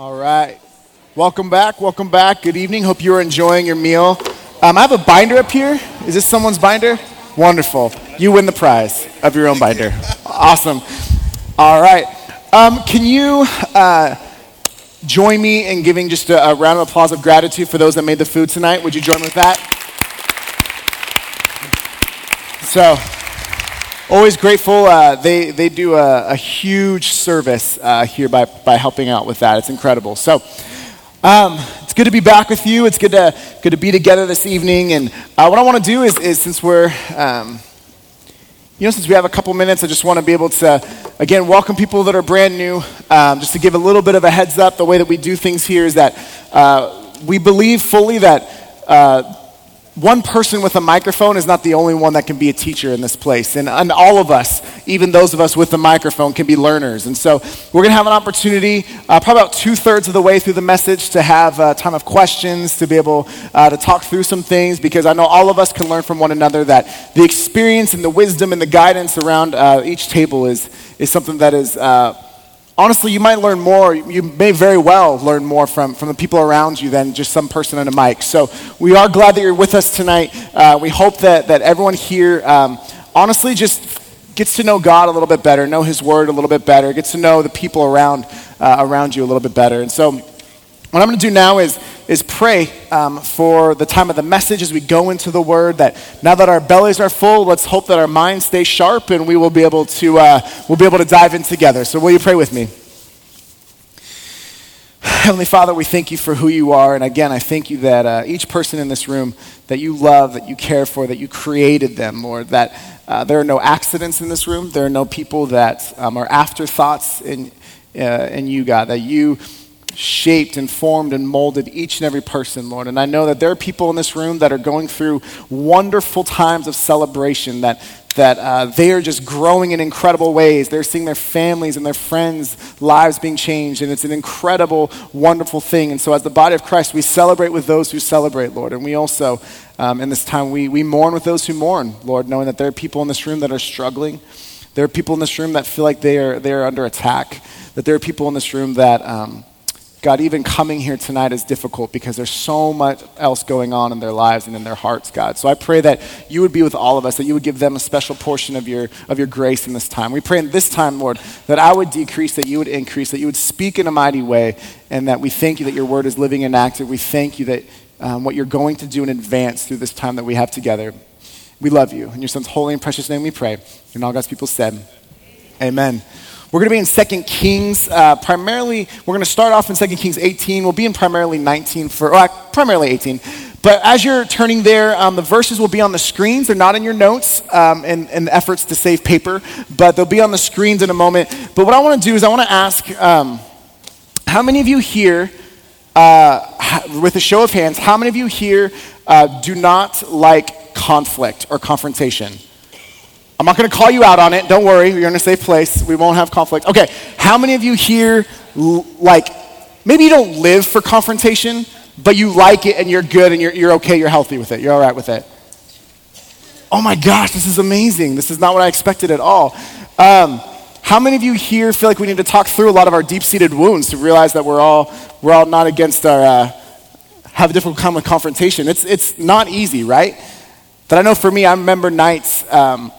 All right. Welcome back. Welcome back. Good evening. Hope you're enjoying your meal. Um, I have a binder up here. Is this someone's binder? Wonderful. You win the prize of your own binder. Awesome. All right. Um, can you uh, join me in giving just a, a round of applause of gratitude for those that made the food tonight? Would you join with that? So, always grateful. Uh, they, they do a, a huge service uh, here by, by helping out with that. It's incredible. So, um, it's good to be back with you. It's good to, good to be together this evening. And uh, what I want to do is, is since we're, um, you know, since we have a couple minutes, I just want to be able to, again, welcome people that are brand new. Um, just to give a little bit of a heads up, the way that we do things here is that uh, we believe fully that uh, one person with a microphone is not the only one that can be a teacher in this place. And, and all of us, even those of us with the microphone, can be learners. And so we're going to have an opportunity, uh, probably about two thirds of the way through the message, to have a time of questions, to be able uh, to talk through some things, because I know all of us can learn from one another that the experience and the wisdom and the guidance around uh, each table is, is something that is uh, honestly, you might learn more. You may very well learn more from, from the people around you than just some person on a mic. So we are glad that you're with us tonight. Uh, we hope that, that everyone here, um, honestly, just gets to know God a little bit better, know His Word a little bit better, gets to know the people around, uh, around you a little bit better. And so what I'm going to do now is, is pray um, for the time of the message as we go into the word. That now that our bellies are full, let's hope that our minds stay sharp and we will be able to, uh, we'll be able to dive in together. So, will you pray with me? Heavenly Father, we thank you for who you are. And again, I thank you that uh, each person in this room that you love, that you care for, that you created them, Lord, that uh, there are no accidents in this room. There are no people that um, are afterthoughts in, uh, in you, God, that you shaped and formed and molded each and every person, Lord. And I know that there are people in this room that are going through wonderful times of celebration, that, that uh, they are just growing in incredible ways. They're seeing their families and their friends' lives being changed, and it's an incredible, wonderful thing. And so, as the body of Christ, we celebrate with those who celebrate, Lord. And we also, um, in this time, we, we mourn with those who mourn, Lord, knowing that there are people in this room that are struggling. There are people in this room that feel like they are, they are under attack. That there are people in this room that. Um, God, even coming here tonight is difficult because there's so much else going on in their lives and in their hearts, God. So I pray that you would be with all of us, that you would give them a special portion of your, of your grace in this time. We pray in this time, Lord, that I would decrease, that you would increase, that you would speak in a mighty way, and that we thank you that your word is living and active. We thank you that um, what you're going to do in advance through this time that we have together. We love you. In your son's holy and precious name we pray. And all God's people said, Amen. We're going to be in 2 Kings. Uh, primarily, we're going to start off in 2 Kings 18. We'll be in primarily 19 for, well, primarily 18. But as you're turning there, um, the verses will be on the screens. They're not in your notes um, in, in, efforts to save paper, but they'll be on the screens in a moment. But what I want to do is I want to ask um, how many of you here, uh, with a show of hands, how many of you here uh, do not like conflict or confrontation? I'm not going to call you out on it. Don't worry. You're in a safe place. We won't have conflict. Okay. How many of you here, like, maybe you don't live for confrontation, but you like it and you're good and you're, you're okay, you're healthy with it, you're all right with it? Oh my gosh, this is amazing. This is not what I expected at all. Um, how many of you here feel like we need to talk through a lot of our deep seated wounds to realize that we're all, we're all not against our, uh, have a difficult time with confrontation? It's, it's not easy, right? But I know for me, I remember nights. Um,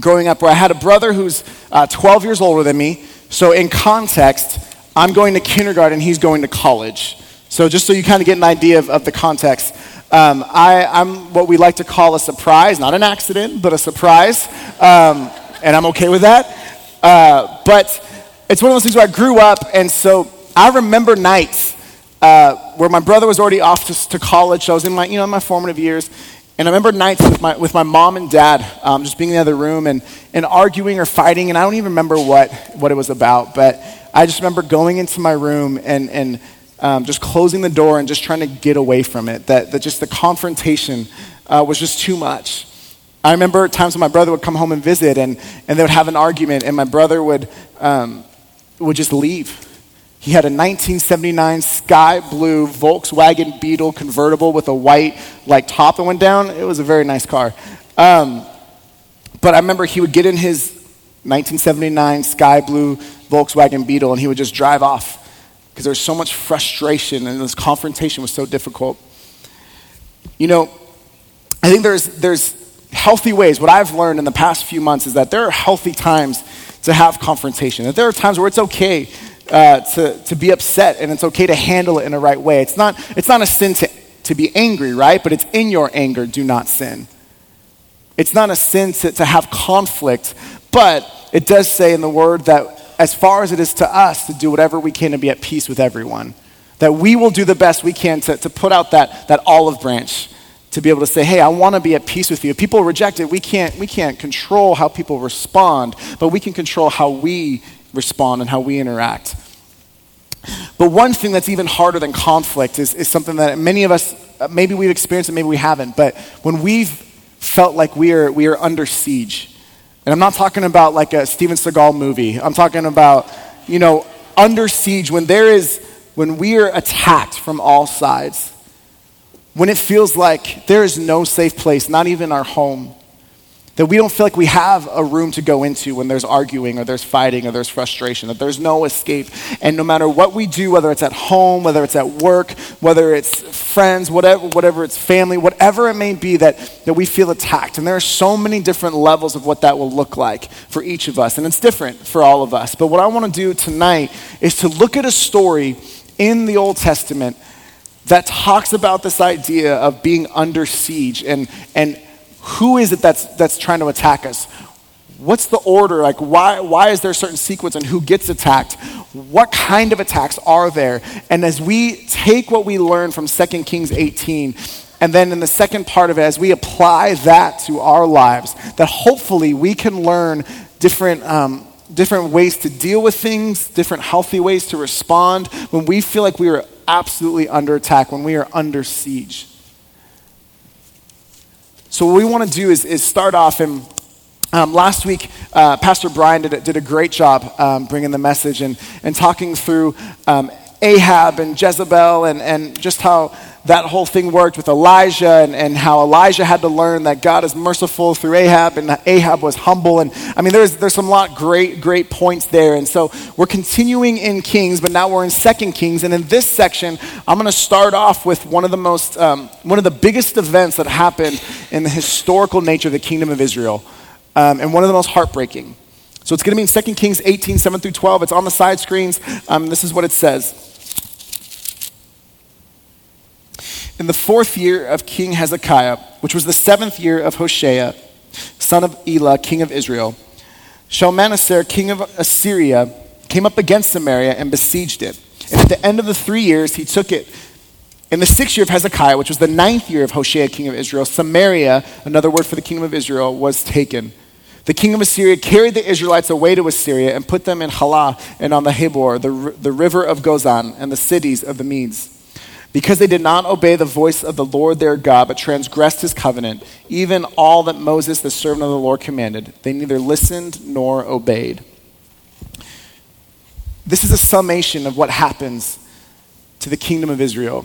growing up where I had a brother who's uh, 12 years older than me. So, in context, I'm going to kindergarten, he's going to college. So, just so you kind of get an idea of, of the context, um, I, am what we like to call a surprise, not an accident, but a surprise. Um, and I'm okay with that. Uh, but it's one of those things where I grew up, and so I remember nights uh, where my brother was already off to, to college. So I was in my, you know, my formative years, and I remember nights with my, with my mom and dad um, just being in the other room and, and arguing or fighting, and I don't even remember what, what it was about, but I just remember going into my room and, and um, just closing the door and just trying to get away from it. That, that just the confrontation uh, was just too much. I remember times when my brother would come home and visit, and, and they would have an argument, and my brother would, um, would just leave he had a 1979 sky blue Volkswagen Beetle convertible with a white like top that went down. It was a very nice car. Um, but I remember he would get in his 1979 sky blue Volkswagen Beetle and he would just drive off because there was so much frustration and this confrontation was so difficult. You know, I think there's, there's healthy ways. What I've learned in the past few months is that there are healthy times to have confrontation, that there are times where it's okay uh, to, to be upset and it's okay to handle it in the right way. It's not, it's not a sin to, to be angry, right? But it's in your anger, do not sin. It's not a sin to, to have conflict, but it does say in the word that as far as it is to us to do whatever we can to be at peace with everyone, that we will do the best we can to, to put out that, that olive branch to be able to say, hey, I want to be at peace with you. If people reject it, we can't, we can't control how people respond, but we can control how we respond and how we interact. But one thing that's even harder than conflict is, is something that many of us, uh, maybe we've experienced and maybe we haven't, but when we've felt like we are, we are under siege, and I'm not talking about like a Steven Seagal movie, I'm talking about, you know, under siege, when there is, when we are attacked from all sides, when it feels like there is no safe place, not even our home, that we don't feel like we have a room to go into when there's arguing or there's fighting or there's frustration, that there's no escape. And no matter what we do, whether it's at home, whether it's at work, whether it's friends, whatever, whatever it's family, whatever it may be, that, that we feel attacked. And there are so many different levels of what that will look like for each of us. And it's different for all of us. But what I want to do tonight is to look at a story in the Old Testament that talks about this idea of being under siege and, and who is it that's, that's trying to attack us? What's the order? Like, why, why is there a certain sequence and who gets attacked? What kind of attacks are there? And as we take what we learn from 2 Kings 18, and then in the second part of it, as we apply that to our lives, that hopefully we can learn different, um, different ways to deal with things, different healthy ways to respond when we feel like we are absolutely under attack, when we are under siege. So, what we want to do is, is start off and um, last week, uh, Pastor Brian did, did a great job um, bringing the message and, and talking through um, Ahab and Jezebel and, and just how that whole thing worked with Elijah and, and how Elijah had to learn that God is merciful through Ahab and Ahab was humble. And I mean, there's, there's some lot great, great points there. And so we're continuing in Kings, but now we're in Second Kings. And in this section, I'm going to start off with one of the most, um, one of the biggest events that happened in the historical nature of the kingdom of Israel um, and one of the most heartbreaking. So it's going to be in 2 Kings 18, 7 through 12. It's on the side screens. Um, this is what it says. In the fourth year of King Hezekiah, which was the seventh year of Hoshea, son of Elah, king of Israel, Shalmaneser, king of Assyria, came up against Samaria and besieged it. And at the end of the three years, he took it. In the sixth year of Hezekiah, which was the ninth year of Hoshea, king of Israel, Samaria, another word for the kingdom of Israel, was taken. The king of Assyria carried the Israelites away to Assyria and put them in Halah and on the Habor, the, the river of Gozan, and the cities of the Medes. Because they did not obey the voice of the Lord their God, but transgressed his covenant, even all that Moses, the servant of the Lord, commanded, they neither listened nor obeyed. This is a summation of what happens to the kingdom of Israel.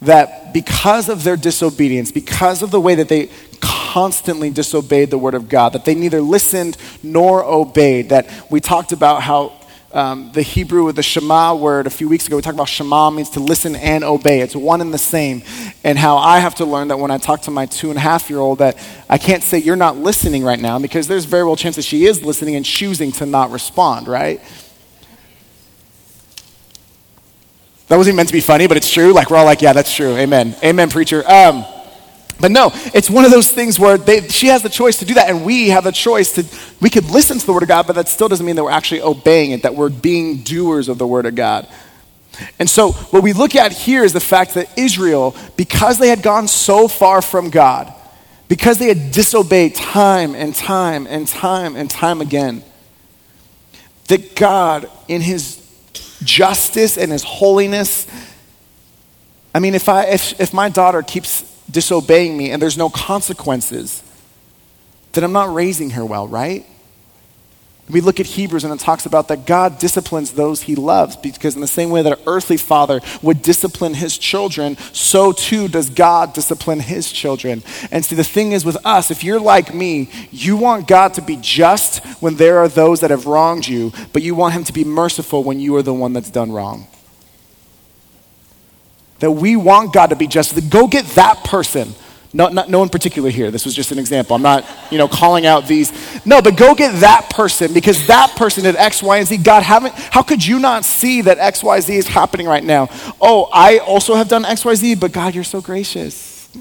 That because of their disobedience, because of the way that they constantly disobeyed the word of God, that they neither listened nor obeyed, that we talked about how um, the Hebrew, with the Shema word a few weeks ago, we talked about Shema means to listen and obey. It's one and the same. And how I have to learn that when I talk to my two and a half year old, that I can't say you're not listening right now because there's very well chance that she is listening and choosing to not respond, right? That wasn't meant to be funny, but it's true. Like we're all like, yeah, that's true. Amen. Amen, preacher. Um, but no, it's one of those things where they, she has the choice to do that, and we have the choice to, we could listen to the Word of God, but that still doesn't mean that we're actually obeying it, that we're being doers of the Word of God. And so, what we look at here is the fact that Israel, because they had gone so far from God, because they had disobeyed time and time and time and time again, that God, in His justice and His holiness, I mean, if, I, if, if my daughter keeps disobeying me and there's no consequences, then I'm not raising her well, right? We look at Hebrews and it talks about that God disciplines those he loves because, in the same way that an earthly father would discipline his children, so too does God discipline his children. And see, the thing is with us, if you're like me, you want God to be just when there are those that have wronged you, but you want him to be merciful when you are the one that's done wrong. That we want God to be just, go get that person. No, not, no one particular here. This was just an example. I'm not, you know, calling out these. No, but go get that person because that person did X, Y, and Z. God, haven't, how could you not see that X, Y, Z is happening right now? Oh, I also have done X, Y, Z, but God, you're so gracious.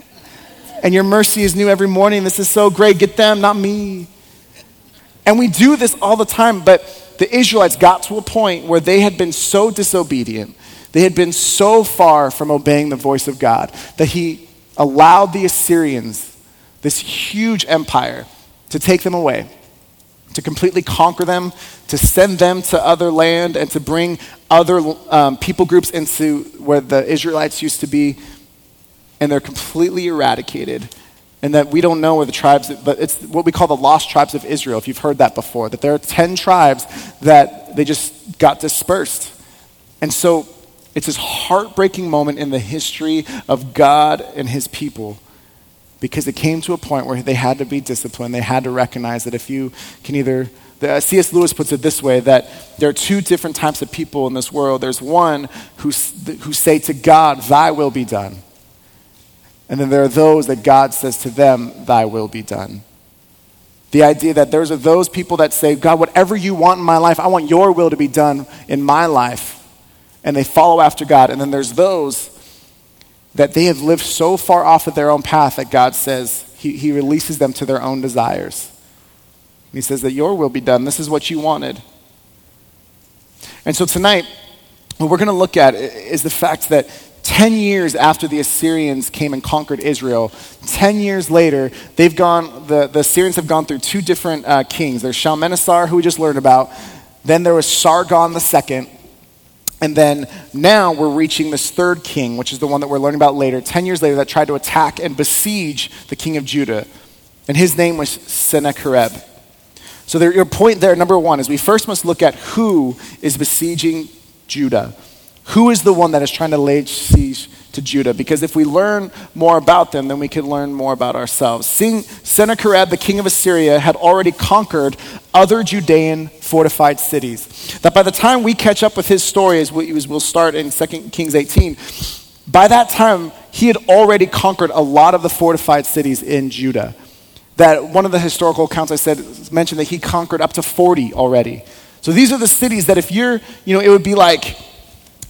And your mercy is new every morning. This is so great. Get them, not me. And we do this all the time, but the Israelites got to a point where they had been so disobedient, they had been so far from obeying the voice of God, that He allowed the Assyrians, this huge empire, to take them away, to completely conquer them, to send them to other land, and to bring other um, people groups into where the Israelites used to be, and they're completely eradicated. And that we don't know where the tribes, but it's what we call the lost tribes of Israel, if you've heard that before, that there are 10 tribes that they just got dispersed. And so it's this heartbreaking moment in the history of God and his people because it came to a point where they had to be disciplined. They had to recognize that if you can either, the, uh, C.S. Lewis puts it this way that there are two different types of people in this world. There's one who, who say to God, Thy will be done. And then there are those that God says to them, Thy will be done. The idea that there's those people that say, God, whatever you want in my life, I want your will to be done in my life and they follow after God. And then there's those that they have lived so far off of their own path that God says He, he releases them to their own desires. He says that your will be done. This is what you wanted. And so tonight, what we're going to look at is the fact that 10 years after the Assyrians came and conquered Israel, 10 years later, they've gone, the, the Assyrians have gone through two different uh, kings. There's Shalmaneser, who we just learned about. Then there was Sargon II, and then now we're reaching this third king, which is the one that we're learning about later, 10 years later, that tried to attack and besiege the king of Judah. And his name was Sennacherib. So there, your point there, number one, is we first must look at who is besieging Judah. Who is the one that is trying to lay siege to Judah? Because if we learn more about them, then we can learn more about ourselves. Seeing Sennacherib, the king of Assyria, had already conquered other Judean fortified cities. That by the time we catch up with his story, as we'll start in 2 Kings 18, by that time, he had already conquered a lot of the fortified cities in Judah. That one of the historical accounts I said mentioned that he conquered up to 40 already. So these are the cities that if you're, you know, it would be like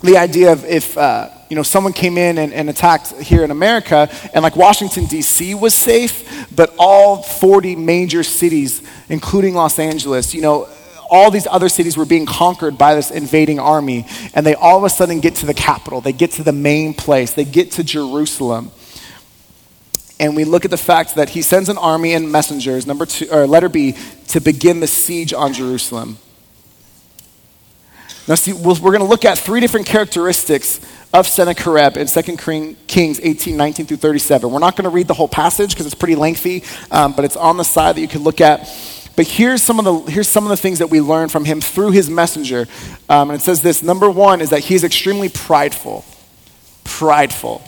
the idea of if, uh, you know, someone came in and, and, attacked here in America, and like Washington, D.C. was safe, but all 40 major cities, including Los Angeles, you know, all these other cities were being conquered by this invading army, and they all of a sudden get to the capital. They get to the main place. They get to Jerusalem. And we look at the fact that he sends an army and messengers, number two, or letter B, to begin the siege on Jerusalem. Now, see, we're going to look at three different characteristics of Sennacherib in 2 Kings 18, 19 through 37. We're not going to read the whole passage because it's pretty lengthy, um, but it's on the side that you can look at. But here's some of the, here's some of the things that we learn from him through his messenger. Um, and it says this number one is that he's extremely prideful. Prideful.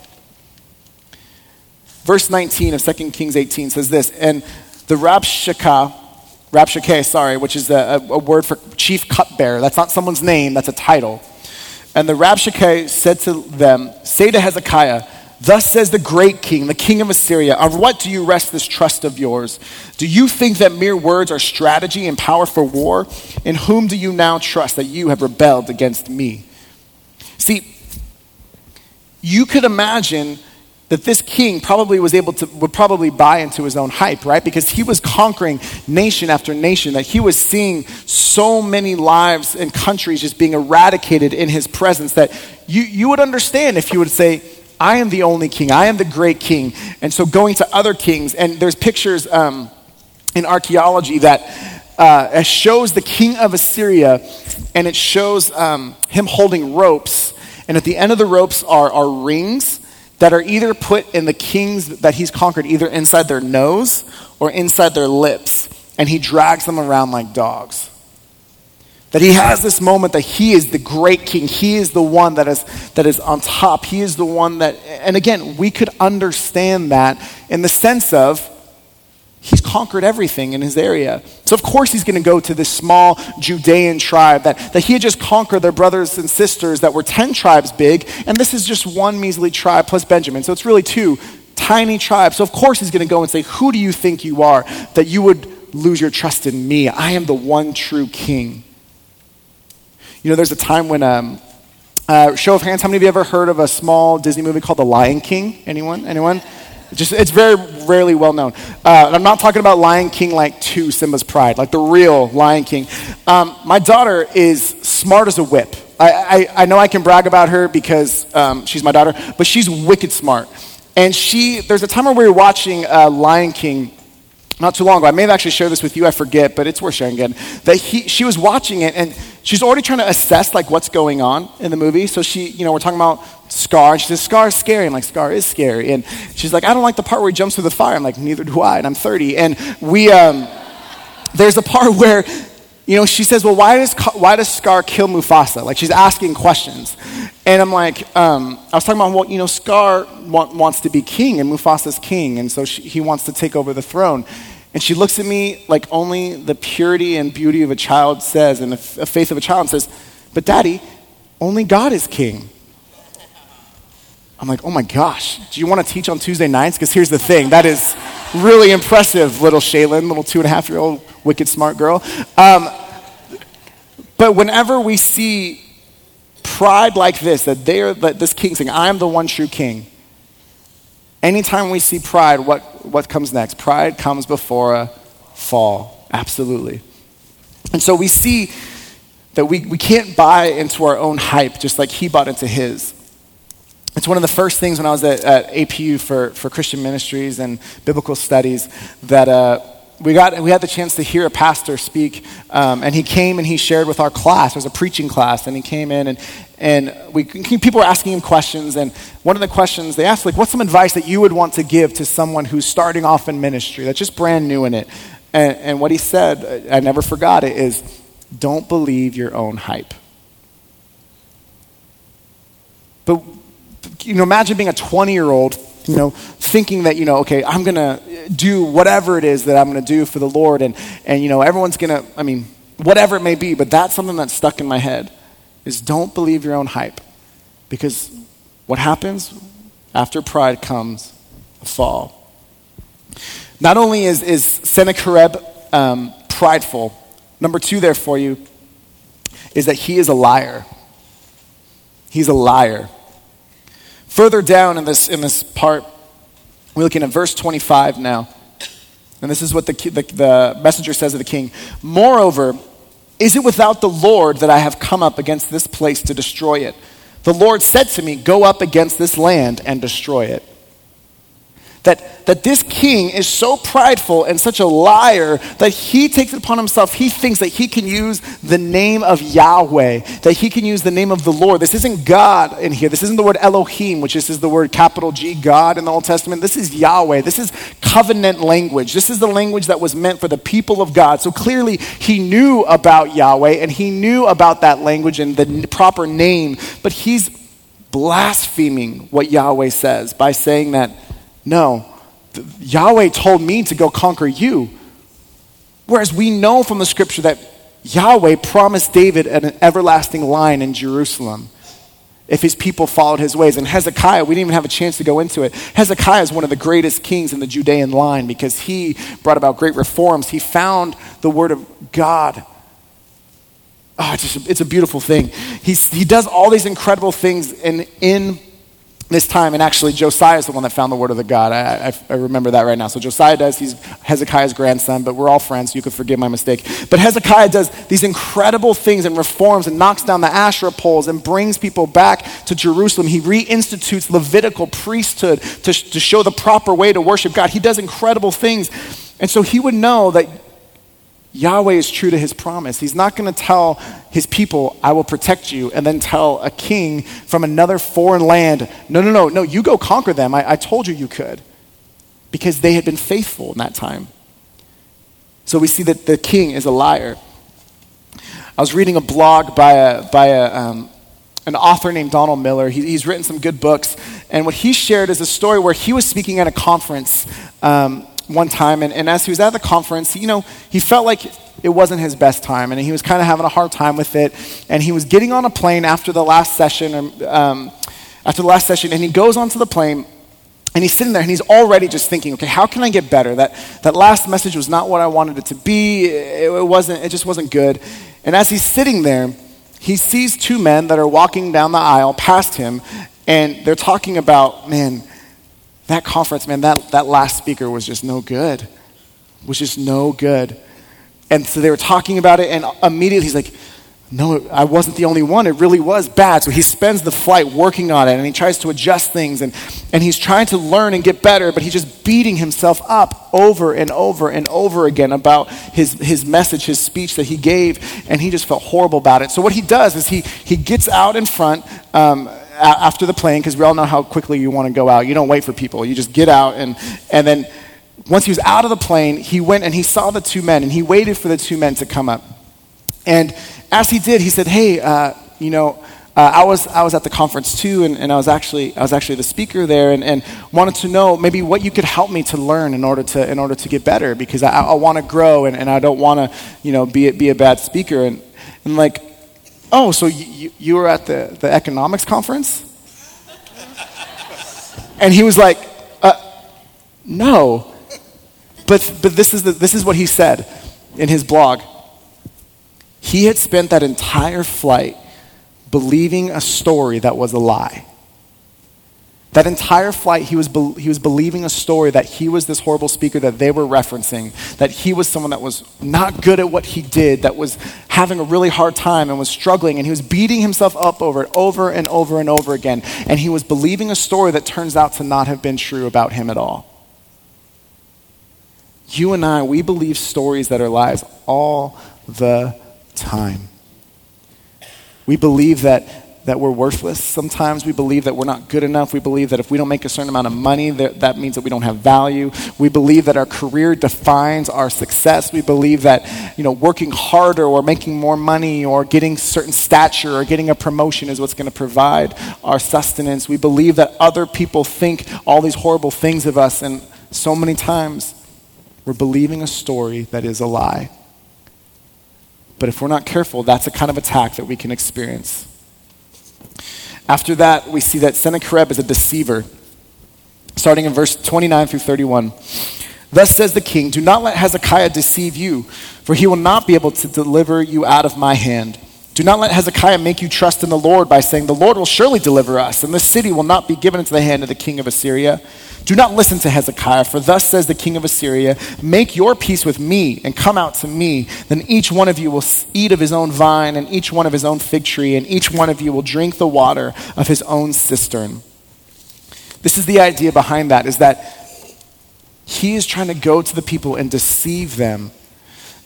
Verse 19 of 2 Kings 18 says this And the Rabshakeh, Rabshakeh, sorry, which is a, a, word for chief cupbearer. That's not someone's name, that's a title. And the Rabshakeh said to them, Say to Hezekiah, Thus says the great king, the king of Assyria, on what do you rest this trust of yours? Do you think that mere words are strategy and power for war? In whom do you now trust that you have rebelled against me? See, you could imagine that this king probably was able to would probably buy into his own hype right? Because he was conquering nation after nation that he was seeing so many lives and countries just being eradicated in his presence that you, you would understand if you would say i am the only king. I am the great king. And so going to other kings and there's pictures um, in archaeology that uh, shows the king of assyria and it shows um, him holding ropes and at the end of the ropes are, are rings that are either put in the kings that he's conquered, either inside their nose or inside their lips, and he drags them around like dogs. That he has this moment that he is the great king. He is the one that is, that is on top. He is the one that, and again, we could understand that in the sense of he's conquered everything in his area. So, of course, he's going to go to this small Judean tribe that, that he had just conquered their brothers and sisters that were 10 tribes big, and this is just one measly tribe plus Benjamin. So, it's really two tiny tribes. So, of course, he's going to go and say, Who do you think you are that you would lose your trust in me? I am the one true king. You know, there's a time when, um, uh, show of hands, how many of you ever heard of a small Disney movie called The Lion King? Anyone? Anyone? Just, it's very rarely well known. Uh, I'm not talking about Lion King like 2, Simba's Pride, like the real Lion King. Um, my daughter is smart as a whip. I, I, I know I can brag about her because um, she's my daughter, but she's wicked smart. And she, there's a time where we were watching uh, Lion King not too long ago. I may have actually shared this with you, I forget, but it's worth sharing again. That he, she was watching it and she's already trying to assess like what's going on in the movie. So she, you know, we're talking about Scar, and she says, Scar is scary. I'm like, Scar is scary. And she's like, I don't like the part where he jumps through the fire. I'm like, neither do I, and I'm 30. And we, um, there's a part where, you know, she says, well, why does, why does Scar kill Mufasa? Like, she's asking questions. And I'm like, um, I was talking about, well, you know, Scar wants to be king, and Mufasa's king, and so she, he wants to take over the throne. And she looks at me like only the purity and beauty of a child says, and the faith of a child, says, but daddy, only God is king. I'm like, oh my gosh, do you want to teach on Tuesday nights? Because here's the thing that is really impressive, little Shaylin, little two and a half year old wicked smart girl. Um, but whenever we see pride like this, that they're that this king saying, I am the one true king. Anytime we see pride, what, what comes next? Pride comes before a fall. Absolutely. And so we see that we, we can't buy into our own hype just like he bought into his. It's one of the first things when I was at, at APU for, for Christian ministries and biblical studies that uh, we, got, we had the chance to hear a pastor speak. Um, and he came and he shared with our class. It was a preaching class. And he came in and, and we, people were asking him questions. And one of the questions they asked, like, what's some advice that you would want to give to someone who's starting off in ministry, that's just brand new in it? And, and what he said, I never forgot it, is don't believe your own hype. But you know, imagine being a 20 year old, you know, thinking that, you know, okay, I'm going to do whatever it is that I'm going to do for the Lord. And, and, you know, everyone's going to, I mean, whatever it may be, but that's something that's stuck in my head is don't believe your own hype. Because what happens after pride comes a fall. Not only is, is Sennacherib um, prideful, number two there for you is that he is a liar. He's a liar. Further down in this, in this part, we're looking at verse 25 now. And this is what the, the, the messenger says to the king Moreover, is it without the Lord that I have come up against this place to destroy it? The Lord said to me, Go up against this land and destroy it that, that this king is so prideful and such a liar that he takes it upon himself. He thinks that he can use the name of Yahweh, that he can use the name of the Lord. This isn't God in here. This isn't the word Elohim, which is, is the word capital G, God in the Old Testament. This is Yahweh. This is covenant language. This is the language that was meant for the people of God. So clearly, he knew about Yahweh and he knew about that language and the proper name, but he's blaspheming what Yahweh says by saying that no, Yahweh told me to go conquer you. Whereas we know from the scripture that Yahweh promised David an everlasting line in Jerusalem if his people followed his ways. And Hezekiah, we didn't even have a chance to go into it. Hezekiah is one of the greatest kings in the Judean line because he brought about great reforms. He found the word of God. Oh, it's, just, it's a beautiful thing. He's, he does all these incredible things in, in this time, and actually Josiah is the one that found the word of the God. I, I, I, remember that right now. So Josiah does, he's Hezekiah's grandson, but we're all friends, so you could forgive my mistake. But Hezekiah does these incredible things and reforms and knocks down the Asherah poles and brings people back to Jerusalem. He reinstitutes Levitical priesthood to, to show the proper way to worship God. He does incredible things. And so he would know that Yahweh is true to his promise. He's not going to tell his people, I will protect you, and then tell a king from another foreign land, no, no, no, no, you go conquer them. I, I told you you could. Because they had been faithful in that time. So we see that the king is a liar. I was reading a blog by, a, by a, um, an author named Donald Miller. He, he's written some good books. And what he shared is a story where he was speaking at a conference um, one time, and, and as he was at the conference, you know, he felt like it wasn't his best time, and he was kind of having a hard time with it. And he was getting on a plane after the last session, um, after the last session, and he goes onto the plane, and he's sitting there, and he's already just thinking, okay, how can I get better? That that last message was not what I wanted it to be. It, it wasn't. It just wasn't good. And as he's sitting there, he sees two men that are walking down the aisle past him, and they're talking about, man, that conference, man, that, that last speaker was just no good. Was just no good. And so they were talking about it, and immediately he's like, no, I wasn't the only one. It really was bad. So he spends the flight working on it and he tries to adjust things and, and he's trying to learn and get better, but he's just beating himself up over and over and over again about his, his message, his speech that he gave, and he just felt horrible about it. So what he does is he, he gets out in front um, after the plane, because we all know how quickly you want to go out. You don't wait for people, you just get out and, and then once he was out of the plane, he went and he saw the two men and he waited for the two men to come up. And as he did, he said, Hey, uh, you know, uh, I, was, I was at the conference too, and, and I, was actually, I was actually the speaker there, and, and wanted to know maybe what you could help me to learn in order to, in order to get better, because I, I want to grow and, and I don't want to you know, be, be a bad speaker. And, and like, oh, so you, you were at the, the economics conference? and he was like, uh, no. But, but this, is the, this is what he said in his blog. He had spent that entire flight believing a story that was a lie. That entire flight, he was, be- he was believing a story that he was this horrible speaker that they were referencing, that he was someone that was not good at what he did, that was having a really hard time and was struggling, and he was beating himself up over it over and over and over again. And he was believing a story that turns out to not have been true about him at all. You and I, we believe stories that are lies all the time. We believe that, that we're worthless sometimes. We believe that we're not good enough. We believe that if we don't make a certain amount of money, that, that means that we don't have value. We believe that our career defines our success. We believe that you know, working harder or making more money or getting certain stature or getting a promotion is what's going to provide our sustenance. We believe that other people think all these horrible things of us, and so many times we're believing a story that is a lie. But if we're not careful, that's a kind of attack that we can experience. After that, we see that Sennacherib is a deceiver. Starting in verse 29 through 31. Thus says the king Do not let Hezekiah deceive you, for he will not be able to deliver you out of my hand. Do not let Hezekiah make you trust in the Lord by saying, The Lord will surely deliver us, and this city will not be given into the hand of the king of Assyria. Do not listen to Hezekiah, for thus says the king of Assyria Make your peace with me and come out to me. Then each one of you will eat of his own vine, and each one of his own fig tree, and each one of you will drink the water of his own cistern. This is the idea behind that, is that he is trying to go to the people and deceive them.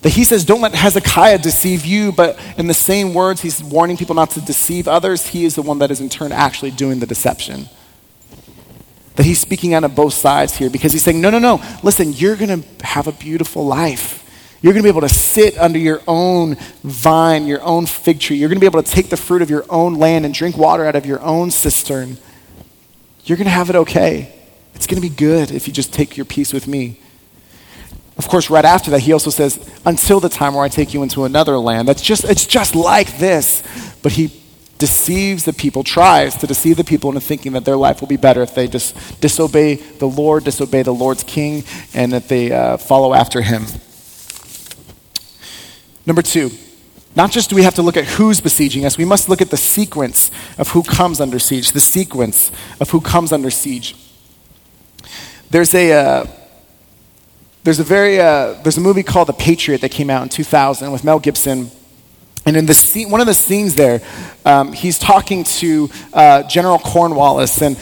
That he says, Don't let Hezekiah deceive you, but in the same words, he's warning people not to deceive others. He is the one that is in turn actually doing the deception that he's speaking out of both sides here because he's saying, no, no, no, listen, you're going to have a beautiful life. You're going to be able to sit under your own vine, your own fig tree. You're going to be able to take the fruit of your own land and drink water out of your own cistern. You're going to have it okay. It's going to be good if you just take your peace with me. Of course, right after that, he also says, until the time where I take you into another land. That's just, it's just like this. But he deceives the people, tries to deceive the people into thinking that their life will be better if they just disobey the Lord, disobey the Lord's king, and that they uh, follow after him. Number two, not just do we have to look at who's besieging us, we must look at the sequence of who comes under siege, the sequence of who comes under siege. There's a. Uh, there's a very uh, there's a movie called The Patriot that came out in 2000 with Mel Gibson and in the scene, one of the scenes there, um, he's talking to uh, General Cornwallis, and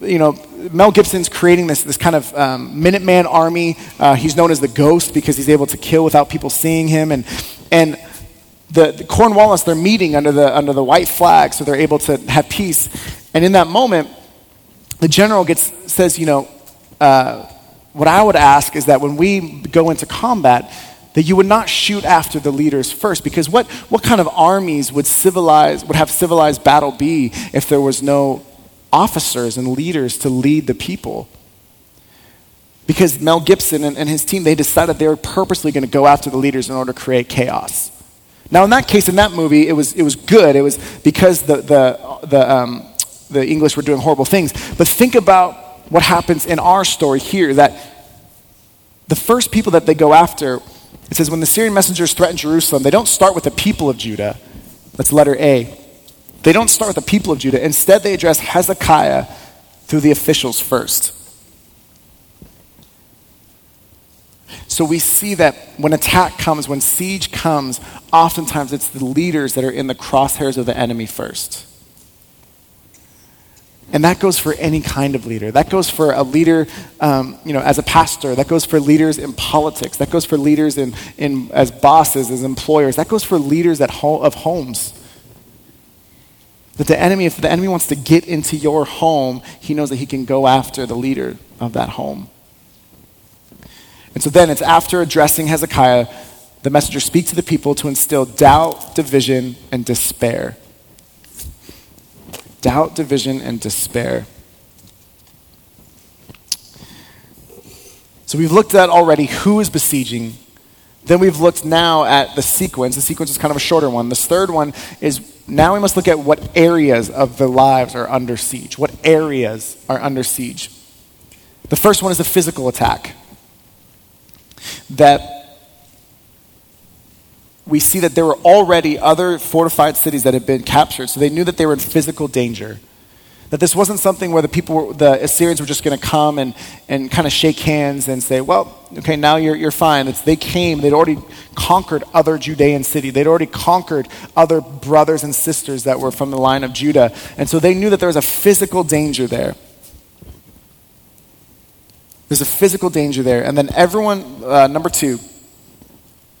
you know, Mel Gibson's creating this, this kind of um, Minuteman army. Uh, he's known as the Ghost because he's able to kill without people seeing him, and and the, the Cornwallis they're meeting under the under the white flag, so they're able to have peace. And in that moment, the general gets says, you know, uh, what I would ask is that when we go into combat that you would not shoot after the leaders first because what, what kind of armies would civilize would have civilized battle be if there was no officers and leaders to lead the people Because Mel Gibson and, and his team, they decided they were purposely going to go after the leaders in order to create chaos. Now, in that case, in that movie, it was, it was good. It was because the, the, the, um, the English were doing horrible things. But think about what happens in our story here that the first people that they go after, it says, when the Assyrian messengers threaten Jerusalem, they don't start with the people of Judah. That's letter A. They don't start with the people of Judah. Instead, they address Hezekiah through the officials first. So we see that when attack comes, when siege comes, oftentimes it's the leaders that are in the crosshairs of the enemy first. And that goes for any kind of leader. That goes for a leader, um, you know, as a pastor. That goes for leaders in politics. That goes for leaders in, in as bosses, as employers. That goes for leaders at ho- of homes. That the enemy, if the enemy wants to get into your home, he knows that he can go after the leader of that home. And so then it's after addressing Hezekiah, the messenger speaks to the people to instill doubt, division, and despair doubt, division, and despair. So we've looked at already who is besieging. Then we've looked now at the sequence. The sequence is kind of a shorter one. This third one is now we must look at what areas of the lives are under siege. What areas are under siege? The first one is the physical attack. That we see that there were already other fortified cities that had been captured, so they knew that they were in physical danger. That this wasn't something where the people, were, the Assyrians were just going to come and, and kind of shake hands and say, well, okay, now you're, you're fine. It's, they came, they'd already conquered other Judean cities. They'd already conquered other brothers and sisters that were from the line of Judah. And so they knew that there was a physical danger there. There's a physical danger there. And then everyone, uh, number two,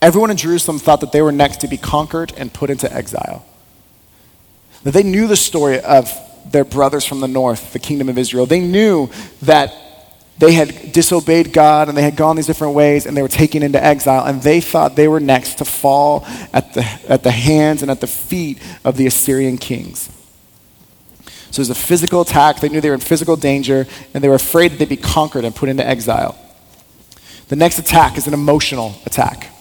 Everyone in Jerusalem thought that they were next to be conquered and put into exile. That they knew the story of their brothers from the north, the kingdom of Israel. They knew that they had disobeyed God and they had gone these different ways and they were taken into exile and they thought they were next to fall at the, at the hands and at the feet of the Assyrian kings. So it was a physical attack. They knew they were in physical danger and they were afraid that they'd be conquered and put into exile. The next attack is an emotional attack.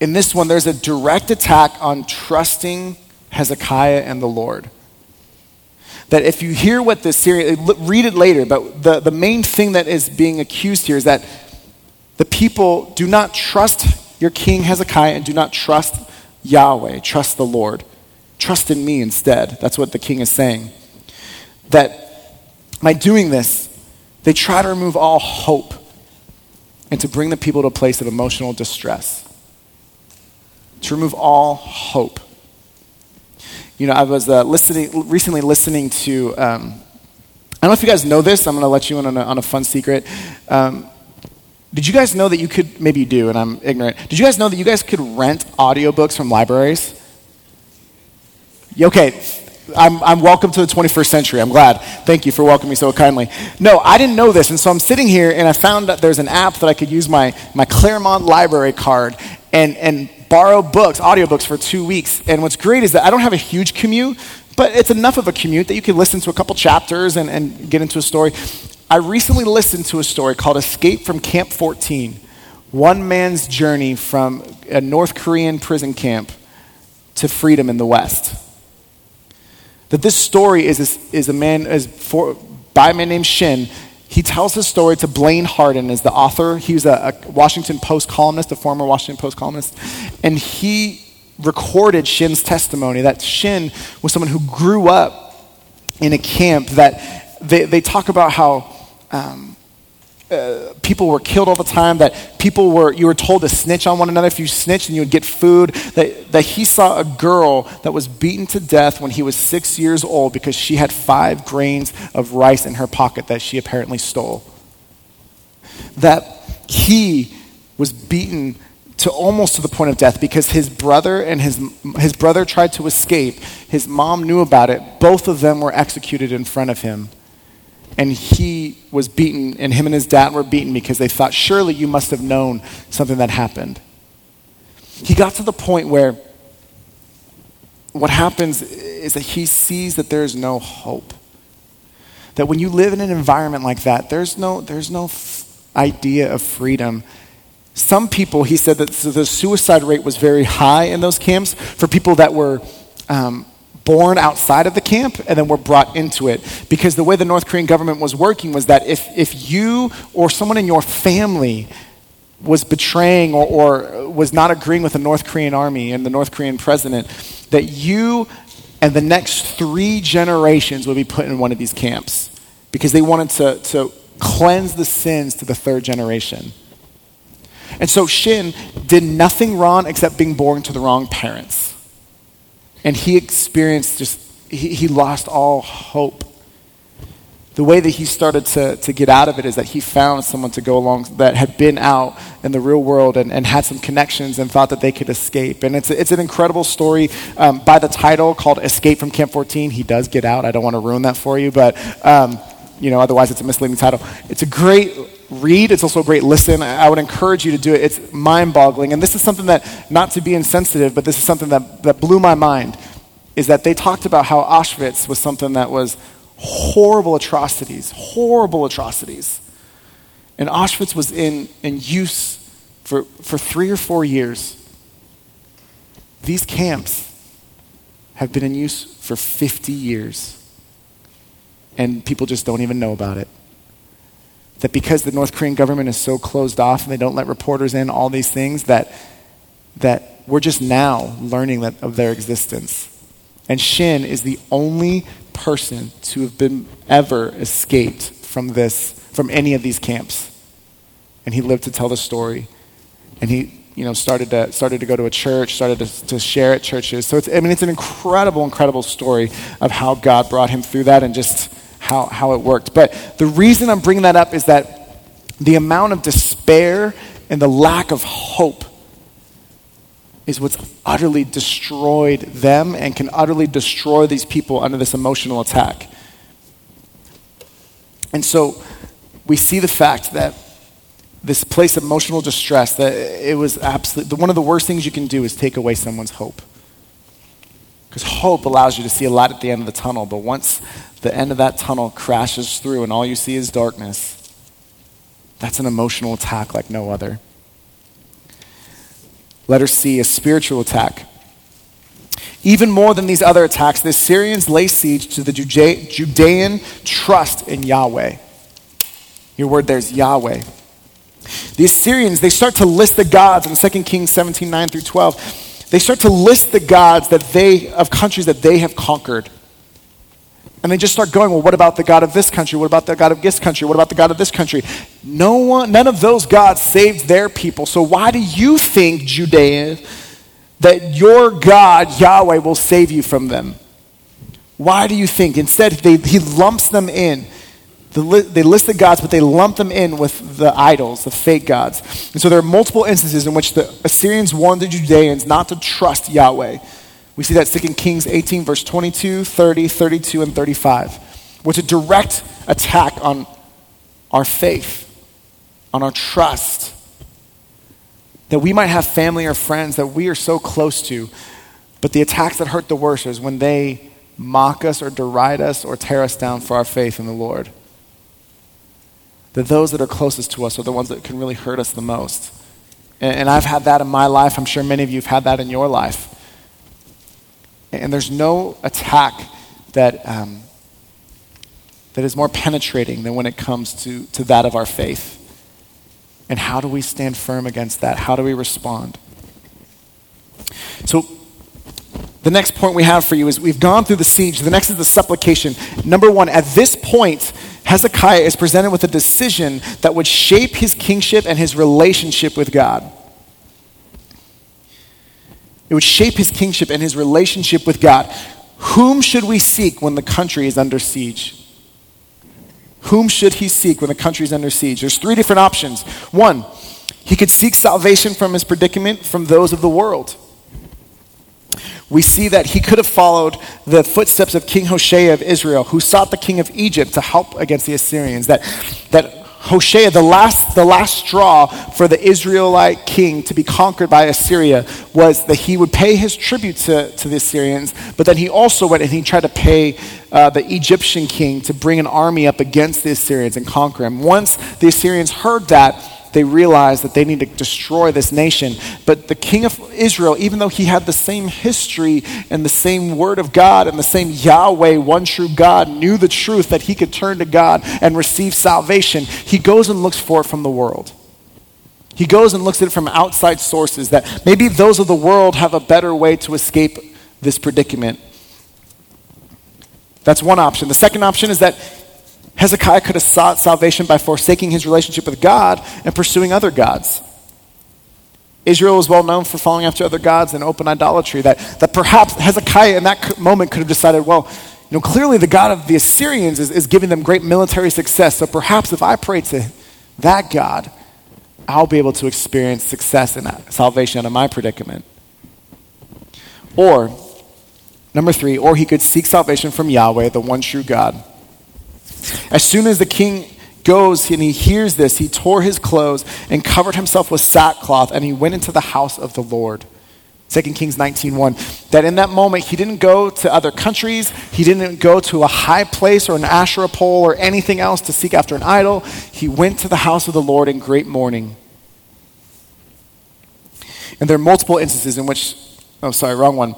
In this one, there's a direct attack on trusting Hezekiah and the Lord. That if you hear what the Assyrian, uh, read it later, but the, the main thing that is being accused here is that the people do not trust your king Hezekiah and do not trust Yahweh, trust the Lord. Trust in me instead. That's what the king is saying. That by doing this, they try to remove all hope and to bring the people to a place of emotional distress to remove all hope. You know, I was uh, listening, recently listening to, um, I don't know if you guys know this, I'm going to let you in on a, on a fun secret. Um, did you guys know that you could, maybe you do, and I'm ignorant. Did you guys know that you guys could rent audiobooks from libraries? Okay, I'm, I'm welcome to the 21st century. I'm glad. Thank you for welcoming me so kindly. No, I didn't know this. And so I'm sitting here and I found that there's an app that I could use my, my Claremont library card and, and borrow books, audiobooks for two weeks. And what's great is that I don't have a huge commute, but it's enough of a commute that you can listen to a couple chapters and, and get into a story. I recently listened to a story called Escape from Camp 14 One Man's Journey from a North Korean prison camp to freedom in the West. That this story is, a, is a man, is for, by a man named Shin, he tells his story to Blaine Harden as the author. He was a, a Washington Post columnist, a former Washington Post columnist. And he recorded Shin's testimony that Shin was someone who grew up in a camp that they, they talk about how um, uh, people were killed all the time, that people were, you were told to snitch on one another. If you snitched, and you would get food. That, that he saw a girl that was beaten to death when he was six years old because she had five grains of rice in her pocket that she apparently stole. That he was beaten to almost to the point of death because his brother and his, his brother tried to escape. His mom knew about it. Both of them were executed in front of him and he was beaten, and him and his dad were beaten because they thought, surely you must have known something that happened. He got to the point where what happens is that he sees that there is no hope. that when you live in an environment like that, there's no, there's no f- idea of freedom. Some people, he said that the suicide rate was very high in those camps for people that were um, born outside of the camp and then were brought into it. Because the way the North Korean government was working was that if, if you or someone in your family was betraying or, or was not agreeing with the North Korean army and the North Korean president, that you and the next three generations would be put in one of these camps because they wanted to, to cleanse the sins to the third generation. And so Shin did nothing wrong except being born to the wrong parents. And he experienced just, he, he lost all hope. The way that he started to, to get out of it is that he found someone to go along that had been out in the real world and, and had some connections and thought that they could escape. And it's, it's an incredible story um, by the title called Escape from Camp 14. He does get out. I don't want to ruin that for you, but, um, you know, otherwise it's a misleading title. It's a great read. It's also a great listen. I would encourage you to do it. It's mind boggling. And this is something that, not to be insensitive, but this is something that, that blew my mind, is that they talked about how Auschwitz was something that was horrible atrocities, horrible atrocities. And Auschwitz was in, in use for, for three or four years. These camps have been in use for 50 years. And people just don't even know about it that because the North Korean government is so closed off and they don't let reporters in, all these things, that, that we're just now learning that, of their existence. And Shin is the only person to have been ever escaped from this, from any of these camps. And he lived to tell the story. And he, you know, started to, started to go to a church, started to, to share at churches. So it's, I mean, it's an incredible, incredible story of how God brought him through that and just how, how it worked. But the reason I'm bringing that up is that the amount of despair and the lack of hope is what's utterly destroyed them and can utterly destroy these people under this emotional attack. And so we see the fact that this place of emotional distress, that it was absolutely one of the worst things you can do is take away someone's hope. Because hope allows you to see a light at the end of the tunnel, but once the end of that tunnel crashes through and all you see is darkness, that's an emotional attack like no other. Letter C, a spiritual attack. Even more than these other attacks, the Assyrians lay siege to the Judean trust in Yahweh. Your word there is Yahweh. The Assyrians, they start to list the gods in 2 Kings 17, 9 through 12 they start to list the gods that they, of countries that they have conquered. And they just start going, well, what about the God of this country? What about the God of this country? What about the God of this country? No one, none of those gods saved their people. So why do you think, Judea, that your God, Yahweh, will save you from them? Why do you think? Instead, they, he lumps them in they list the gods, but they lump them in with the idols, the fake gods. And so there are multiple instances in which the Assyrians warned the Judeans not to trust Yahweh. We see that 2 Kings 18, verse 22, 30, 32, and 35, which a direct attack on our faith, on our trust. That we might have family or friends that we are so close to, but the attacks that hurt the worst is when they mock us or deride us or tear us down for our faith in the Lord that those that are closest to us are the ones that can really hurt us the most. And, and I've had that in my life. I'm sure many of you have had that in your life. And there's no attack that, um, that is more penetrating than when it comes to, to that of our faith. And how do we stand firm against that? How do we respond? So, the next point we have for you is we've gone through the siege. The next is the supplication. Number one, at this point, Hezekiah is presented with a decision that would shape his kingship and his relationship with God. It would shape his kingship and his relationship with God. Whom should we seek when the country is under siege? Whom should he seek when the country is under siege? There's three different options. One, he could seek salvation from his predicament from those of the world we see that he could have followed the footsteps of King Hoshea of Israel, who sought the king of Egypt to help against the Assyrians. That, that Hoshea, the last, the last straw for the Israelite king to be conquered by Assyria was that he would pay his tribute to, to the Assyrians, but then he also went and he tried to pay uh, the Egyptian king to bring an army up against the Assyrians and conquer him. Once the Assyrians heard that, they realize that they need to destroy this nation. But the king of Israel, even though he had the same history and the same word of God and the same Yahweh, one true God, knew the truth that he could turn to God and receive salvation, he goes and looks for it from the world. He goes and looks at it from outside sources that maybe those of the world have a better way to escape this predicament. That's one option. The second option is that Hezekiah could have sought salvation by forsaking his relationship with God and pursuing other gods. Israel was well known for following after other gods and open idolatry. That, that perhaps Hezekiah in that moment could have decided, well, you know, clearly the God of the Assyrians is, is giving them great military success. So perhaps if I pray to that God, I'll be able to experience success and salvation out of my predicament. Or, number three, or he could seek salvation from Yahweh, the one true God. As soon as the king goes and he hears this, he tore his clothes and covered himself with sackcloth, and he went into the house of the Lord. 2 Kings 19:1 that in that moment he didn't go to other countries. He didn't go to a high place or an Asherah pole or anything else to seek after an idol. He went to the house of the Lord in great mourning. And there are multiple instances in which oh sorry wrong one.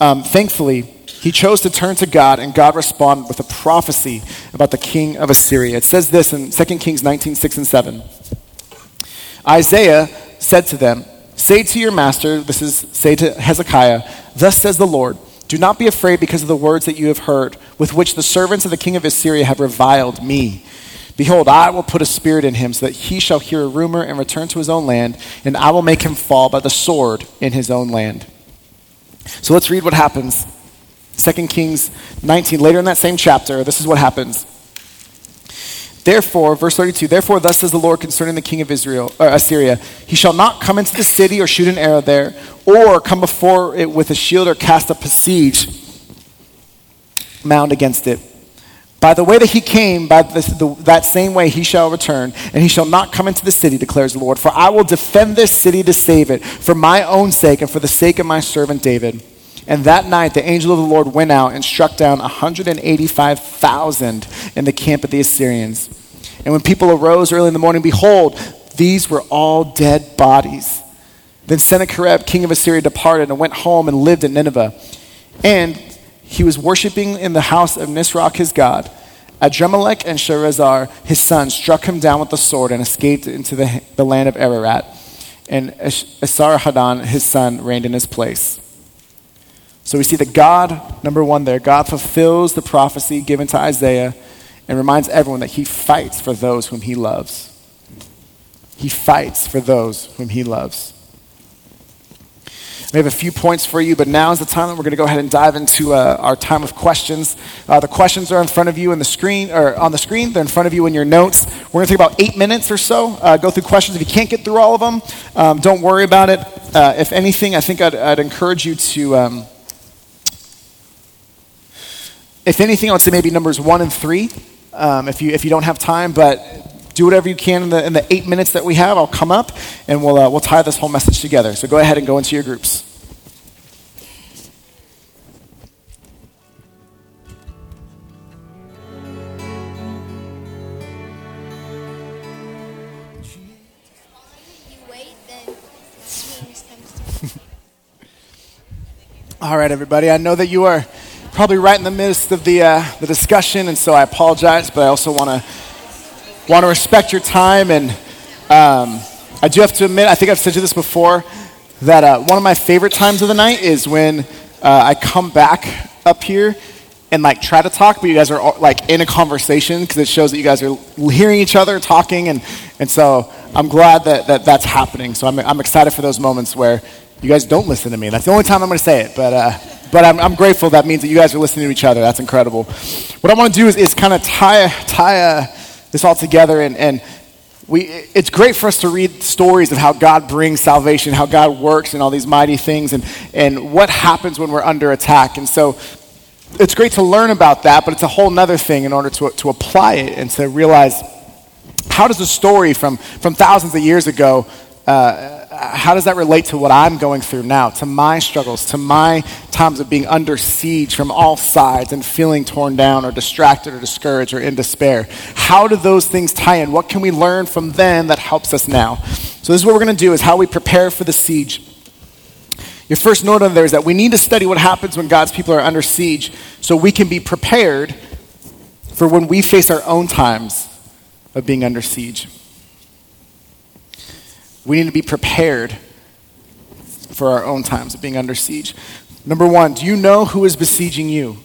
Um, thankfully he chose to turn to God, and God responded with a prophecy about the king of Assyria. It says this in 2 Kings 19 6 and 7. Isaiah said to them, Say to your master, this is, say to Hezekiah, Thus says the Lord, Do not be afraid because of the words that you have heard, with which the servants of the king of Assyria have reviled me. Behold, I will put a spirit in him, so that he shall hear a rumor and return to his own land, and I will make him fall by the sword in his own land. So let's read what happens 2 Kings 19, later in that same chapter, this is what happens. Therefore, verse 32, therefore, thus says the Lord concerning the king of Israel, or Assyria, he shall not come into the city or shoot an arrow there, or come before it with a shield or cast up a siege mound against it. By the way that he came, by the, the, that same way he shall return, and he shall not come into the city, declares the Lord. For I will defend this city to save it, for my own sake and for the sake of my servant David. And that night, the angel of the Lord went out and struck down 185,000 in the camp of the Assyrians. And when people arose early in the morning, behold, these were all dead bodies. Then Sennacherib, king of Assyria, departed and went home and lived in Nineveh. And he was worshiping in the house of Nisroch, his god. Adrammelech and Sharezer, his son, struck him down with the sword and escaped into the, the land of Ararat. And Esarhaddon, his son, reigned in his place. So we see that God, number one there, God fulfills the prophecy given to Isaiah and reminds everyone that he fights for those whom he loves. He fights for those whom he loves. We have a few points for you, but now is the time that we're going to go ahead and dive into uh, our time of questions. Uh, the questions are in front of you in the screen, or on the screen. They're in front of you in your notes. We're going to take about eight minutes or so. Uh, go through questions. If you can't get through all of them, um, don't worry about it. Uh, if anything, I think I'd, I'd encourage you to. Um, if anything, I would say maybe numbers one and three, um, if, you, if you don't have time, but do whatever you can in the, in the eight minutes that we have. I'll come up and we'll, uh, we'll tie this whole message together. So go ahead and go into your groups. All right, everybody. I know that you are probably right in the midst of the, uh, the discussion, and so I apologize, but I also want to want to respect your time. And um, I do have to admit, I think I've said to this before, that uh, one of my favorite times of the night is when uh, I come back up here and like try to talk, but you guys are like in a conversation because it shows that you guys are hearing each other talking, and and so I'm glad that, that that's happening. So I'm I'm excited for those moments where you guys don't listen to me. That's the only time I'm going to say it, but. Uh, but I'm, I'm, grateful that means that you guys are listening to each other. That's incredible. What I want to do is, is kind of tie, tie uh, this all together. And, and we, it's great for us to read stories of how God brings salvation, how God works, and all these mighty things, and, and what happens when we're under attack. And so it's great to learn about that, but it's a whole other thing in order to, to apply it and to realize How does a story from, from thousands of years ago, uh, Uh, how does that relate to what I'm going through now, to my struggles, to my times of being under siege from all sides and feeling torn down or distracted or discouraged or in despair? How do those things tie in? What can we learn from then that helps us now? So this is what we're going to do is how we prepare for the siege. Your first note on there is that we need to study what happens when God's people are under siege so we can be prepared for when we face our own times of being under siege. We need to be prepared for our own times of being under siege. Number one, do you know who is besieging you?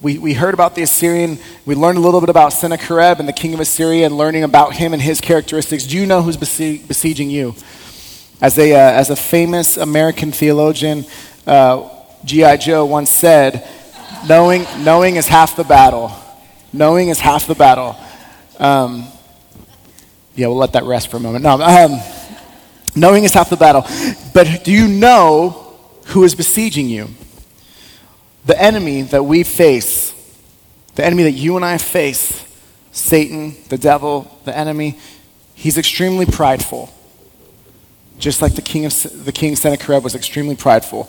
We, we heard about the Assyrian. We learned a little bit about Sennacherib and the king of Assyria and learning about him and his characteristics. Do you know who's besieging you? As a, uh, as a famous American theologian, uh, G.I. Joe once said, knowing, knowing is half the battle. Knowing is half the battle. Um, yeah, we'll let that rest for a moment. No, um, knowing is half the battle. But do you know who is besieging you? The enemy that we face, the enemy that you and I face, Satan, the devil, the enemy, he's extremely prideful. Just like the king of the king Sennacherib was extremely prideful.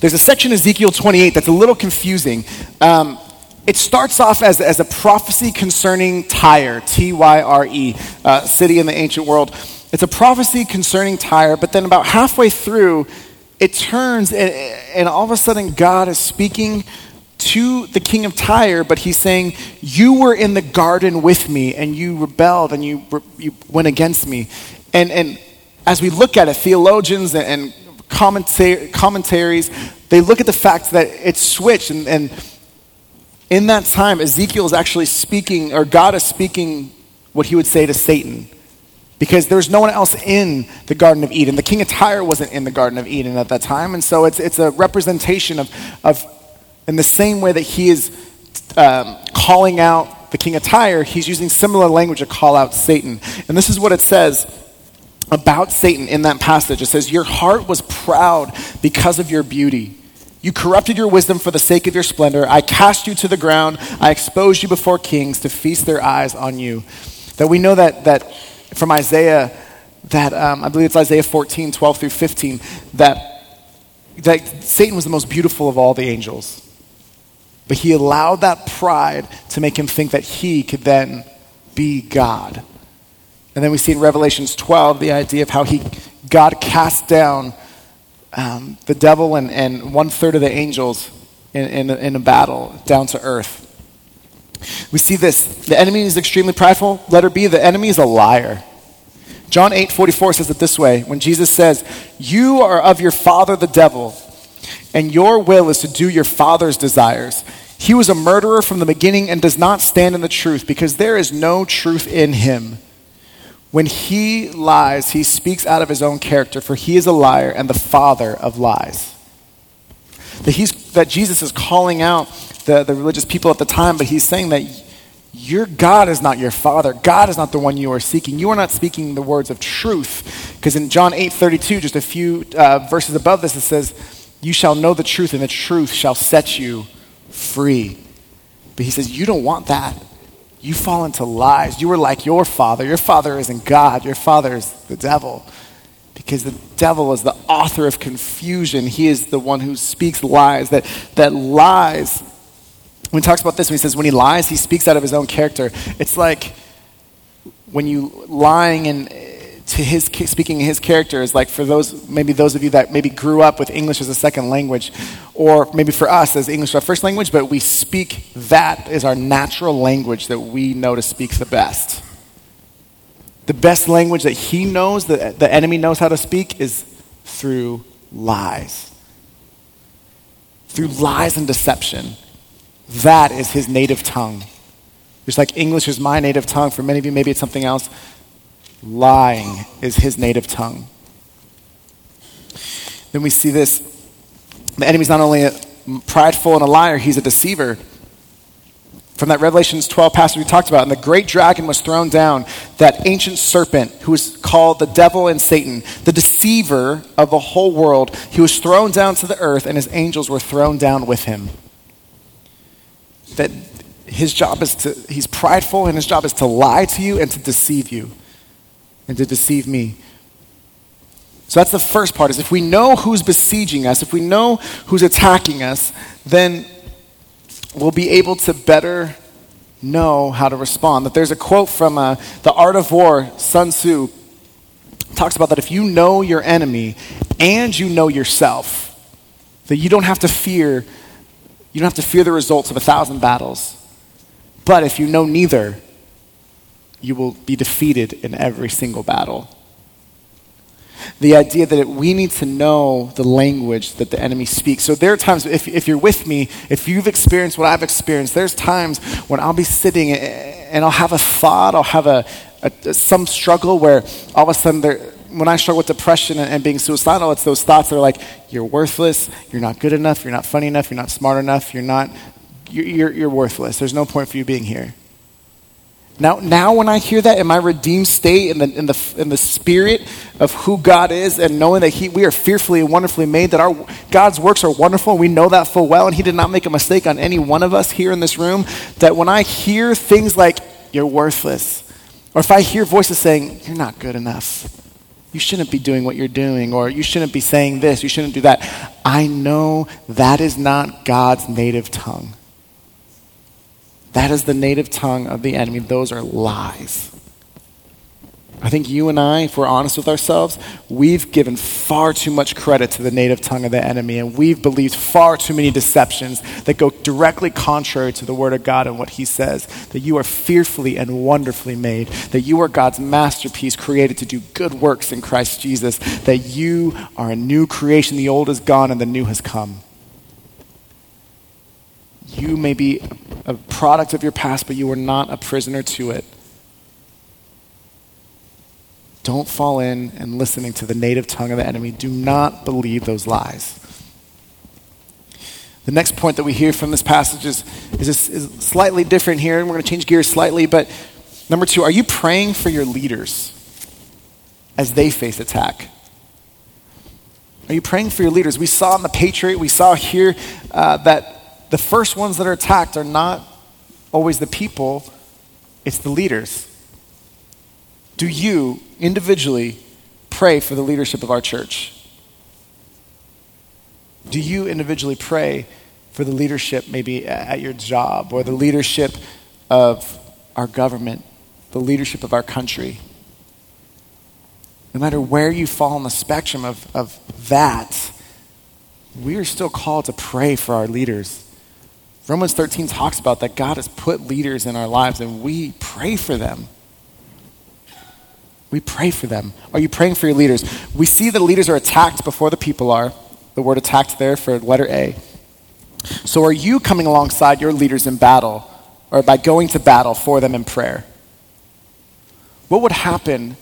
There's a section in Ezekiel 28 that's a little confusing. Um, it starts off as, as a prophecy concerning Tyre, T Y R E, uh, city in the ancient world. It's a prophecy concerning Tyre, but then about halfway through, it turns, and, and all of a sudden, God is speaking to the king of Tyre, but he's saying, You were in the garden with me, and you rebelled, and you, you went against me. And, and as we look at it, theologians and, and commentaries, they look at the fact that it switched, and, and in that time, Ezekiel is actually speaking, or God is speaking what he would say to Satan. Because there's no one else in the Garden of Eden. The king of Tyre wasn't in the Garden of Eden at that time. And so it's, it's a representation of, of, in the same way that he is um, calling out the king of Tyre, he's using similar language to call out Satan. And this is what it says about Satan in that passage. It says, Your heart was proud because of your beauty. You corrupted your wisdom for the sake of your splendor. I cast you to the ground. I exposed you before kings to feast their eyes on you. That we know that, that from Isaiah, that um, I believe it's Isaiah 14, 12 through 15, that, that Satan was the most beautiful of all the angels. But he allowed that pride to make him think that he could then be God. And then we see in Revelations 12 the idea of how he, God cast down um, the devil and, and one third of the angels in, in, in a battle down to earth. We see this. The enemy is extremely prideful. Letter B, the enemy is a liar. John 8 44 says it this way when Jesus says, You are of your father the devil, and your will is to do your father's desires. He was a murderer from the beginning and does not stand in the truth because there is no truth in him. When he lies, he speaks out of his own character, for he is a liar and the father of lies. That, he's, that Jesus is calling out the, the religious people at the time, but he's saying that your God is not your father. God is not the one you are seeking. You are not speaking the words of truth. Because in John 8 32, just a few uh, verses above this, it says, You shall know the truth, and the truth shall set you free. But he says, You don't want that you fall into lies. You are like your father. Your father isn't God, your father is the devil. Because the devil is the author of confusion. He is the one who speaks lies, that, that lies. When he talks about this, when he says when he lies, he speaks out of his own character. It's like when you lying and to his speaking his character is like for those maybe those of you that maybe grew up with English as a second language, or maybe for us as English our first language, but we speak that is our natural language that we know to speak the best. The best language that he knows, that the enemy knows how to speak, is through lies. Through lies and deception. That is his native tongue. Just like English is my native tongue, for many of you, maybe it's something else. Lying is his native tongue. Then we see this the enemy's not only prideful and a liar, he's a deceiver. From that Revelations 12 passage we talked about, and the great dragon was thrown down, that ancient serpent who was called the devil and Satan, the deceiver of the whole world. He was thrown down to the earth, and his angels were thrown down with him. That his job is to, he's prideful, and his job is to lie to you and to deceive you and to deceive me. So that's the first part is if we know who's besieging us, if we know who's attacking us, then we'll be able to better know how to respond. That there's a quote from uh, The Art of War, Sun Tzu talks about that if you know your enemy and you know yourself, that you don't have to fear you don't have to fear the results of a thousand battles. But if you know neither, you will be defeated in every single battle. The idea that we need to know the language that the enemy speaks. So there are times, if, if you're with me, if you've experienced what I've experienced, there's times when I'll be sitting and I'll have a thought, I'll have a, a some struggle where all of a sudden there, when I struggle with depression and, and, being suicidal, it's those thoughts that are like, you're worthless, you're not good enough, you're not funny enough, you're not smart enough, you're not, you're, you're, you're worthless. There's no point for you being here. Now, now when I hear that in my redeemed state, in the, in, the, in the spirit of who God is, and knowing that he, we are fearfully and wonderfully made, that our, God's works are wonderful, and we know that full well, and He did not make a mistake on any one of us here in this room, that when I hear things like, you're worthless, or if I hear voices saying, you're not good enough, you shouldn't be doing what you're doing, or you shouldn't be saying this, you shouldn't do that. I know that is not God's native tongue. That is the native tongue of the enemy. Those are lies. I think you and I, if we're honest with ourselves, we've given far too much credit to the native tongue of the enemy, and we've believed far too many deceptions that go directly contrary to the Word of God and what He says. That you are fearfully and wonderfully made, that you are God's masterpiece created to do good works in Christ Jesus, that you are a new creation. The old is gone and the new has come. You may be a product of your past, but you are not a prisoner to it. Don't fall in and listening to the native tongue of the enemy. Do not believe those lies. The next point that we hear from this passage is, is, is slightly different here, and we're going to change gears slightly. But number two, are you praying for your leaders as they face attack? Are you praying for your leaders? We saw in the Patriot, we saw here uh, that the first ones that are attacked are not always the people, it's the leaders do you individually pray for the leadership of our church? Do you individually pray for the leadership maybe at your job or the leadership of our government, the leadership of our country? No matter where you fall on the spectrum of, of that, we are still called to pray for our leaders. Romans 13 talks about that God has put leaders in our lives and we pray for them. We pray for them. Are you praying for your leaders? We see that leaders are attacked before the people are. The word attacked there for letter A. So are you coming alongside your leaders in battle or by going to battle for them in prayer? What would happen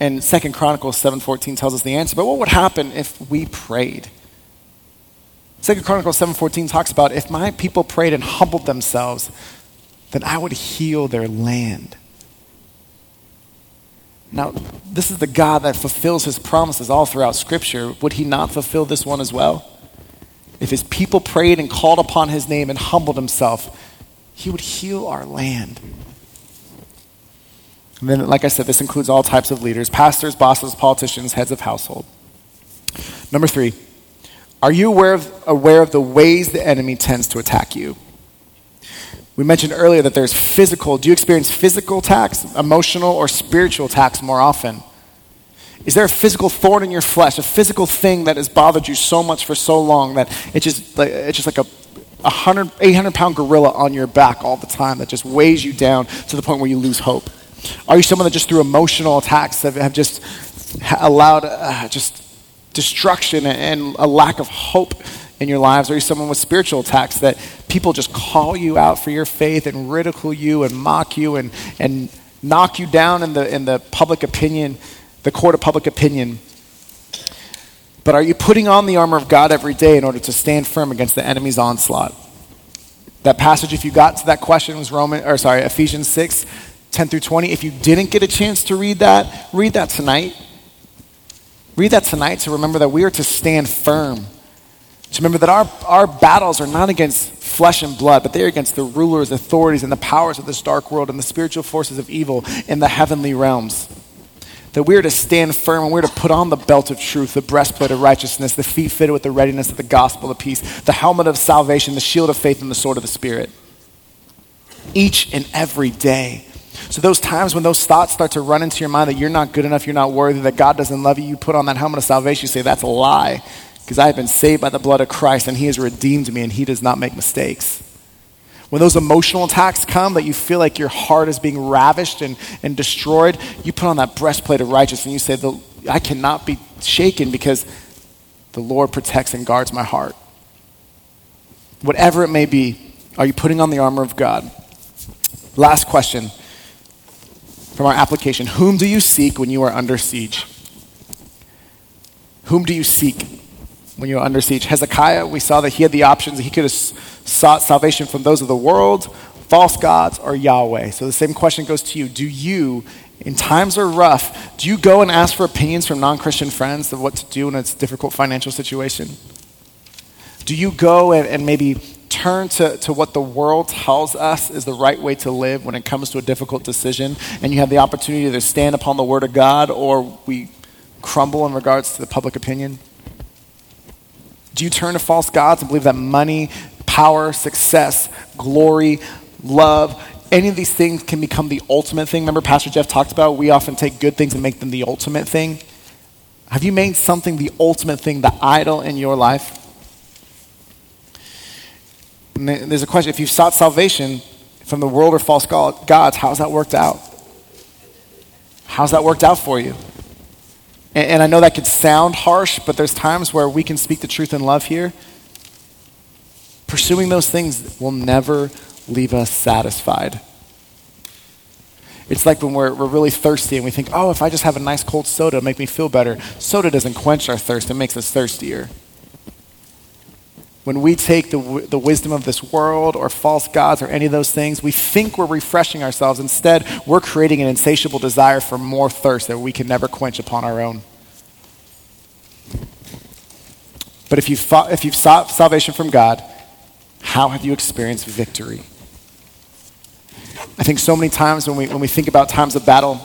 and Second Chronicles 7:14 tells us the answer, but what would happen if we prayed? Second Chronicles 7:14 talks about if my people prayed and humbled themselves, then I would heal their land. Now, this is the God that fulfills his promises all throughout Scripture. Would he not fulfill this one as well? If his people prayed and called upon his name and humbled himself, he would heal our land. And then, like I said, this includes all types of leaders pastors, bosses, politicians, heads of household. Number three, are you aware of, aware of the ways the enemy tends to attack you? We mentioned earlier that there's physical. Do you experience physical attacks, emotional, or spiritual attacks more often? Is there a physical thorn in your flesh, a physical thing that has bothered you so much for so long that it's just like, it's just like a 100, 800 pound gorilla on your back all the time that just weighs you down to the point where you lose hope? Are you someone that just through emotional attacks have, have just allowed uh, just destruction and a lack of hope in your lives? Are you someone with spiritual attacks that people just call you out for your faith and ridicule you and mock you and, and knock you down in the, in the public opinion, the court of public opinion? But are you putting on the armor of God every day in order to stand firm against the enemy's onslaught? That passage, if you got to that question, was Roman, or sorry, Ephesians 6, 10 through 20. If you didn't get a chance to read that, read that tonight. Read that tonight to remember that we are to stand firm to remember that our, our battles are not against flesh and blood, but they are against the rulers, authorities, and the powers of this dark world and the spiritual forces of evil in the heavenly realms. That we are to stand firm and we're to put on the belt of truth, the breastplate of righteousness, the feet fitted with the readiness of the gospel of peace, the helmet of salvation, the shield of faith, and the sword of the Spirit. Each and every day. So, those times when those thoughts start to run into your mind that you're not good enough, you're not worthy, that God doesn't love you, you put on that helmet of salvation, you say, That's a lie because I have been saved by the blood of Christ and He has redeemed me and He does not make mistakes. When those emotional attacks come that you feel like your heart is being ravished and, and destroyed, you put on that breastplate of righteousness and you say, I cannot be shaken because the Lord protects and guards my heart. Whatever it may be, are you putting on the armor of God? Last question from our application Whom do you seek when you are under siege? Whom do you seek? when you're under siege. Hezekiah, we saw that he had the options. He could have sought salvation from those of the world, false gods, or Yahweh. So the same question goes to you. Do you, in times are rough, do you go and ask for opinions from non Christian friends of what to do in a difficult financial situation? Do you go and, and maybe turn to, to what the world tells us is the right way to live when it comes to a difficult decision, and you have the opportunity to stand upon the Word of God, or we crumble in regards to the public opinion? Do you turn to false gods and believe that money, power, success, glory, love, any of these things can become the ultimate thing? Remember, Pastor Jeff talked about we often take good things and make them the ultimate thing. Have you made something the ultimate thing, the idol in your life? And there's a question if you've sought salvation from the world or false gods, how's that worked out? How's that worked out for you? And, and I know that could sound harsh, but there's times where we can speak the truth in love here. Pursuing those things will never leave us satisfied. It's like when we're, we're really thirsty and we think, oh, if I just have a nice cold soda, it'll make me feel better. Soda doesn't quench our thirst, it makes us thirstier. When we take the, the wisdom of this world or false gods or any of those things, we think we're refreshing ourselves. Instead, we're creating an insatiable desire for more thirst that we can never quench upon our own. But if you've, fought, if you've sought salvation from God, how have you experienced victory? I think so many times when we, when we think about times of battle,